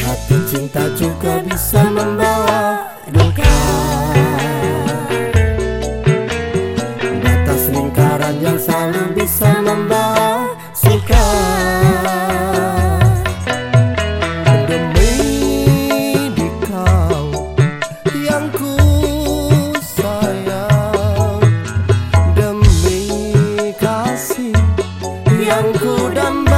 Hati cinta juga bisa membawa duka. Batas lingkaran yang selalu bisa membawa suka. Yang ku damai.